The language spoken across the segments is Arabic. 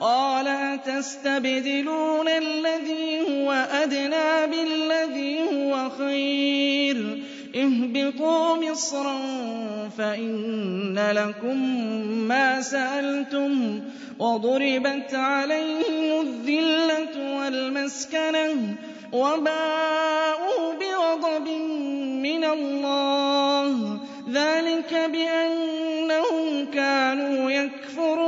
قال تستبدلون الذي هو أدنى بالذي هو خير؟ اهبطوا مصرا فإن لكم ما سألتم وضربت عليهم الذلة والمسكنة وباءوا بغضب من الله. ذلك بأنهم كانوا يكفرون.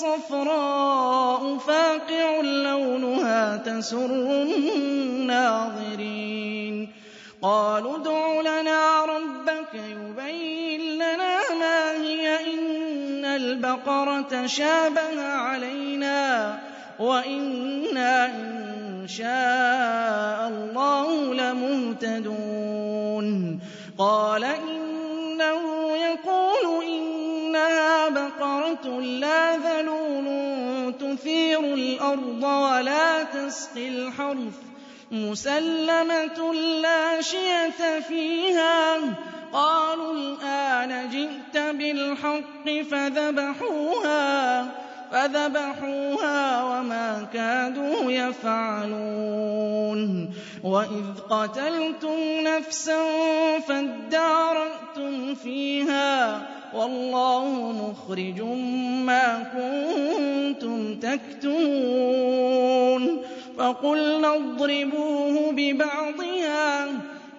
صفراء فاقع لونها تسر الناظرين. قالوا ادع لنا ربك يبين لنا ما هي. إن البقرة شابها علينا وإنا إن شاء الله لمهتدون. قال إن لَّا ذَلُولٌ تُثِيرُ الْأَرْضَ وَلَا تَسْقِي الْحَرْثَ مُسَلَّمَةٌ لَّا شيئة فِيهَا قَالُوا الْآنَ جِئْتَ بِالْحَقِّ فَذَبَحُوهَا فذبحوها وما كادوا يفعلون وإذ قتلتم نفسا فادارأتم فيها والله مخرج ما كنتم تكتمون فقلنا اضربوه ببعضها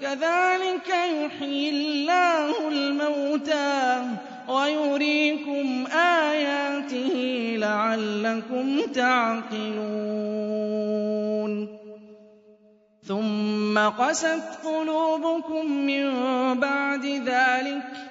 كذلك يحيي الله الموتى ويريكم آياته لعلكم تعقلون. ثم قست قلوبكم من بعد ذلك